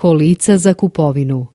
kolica za kupovinu.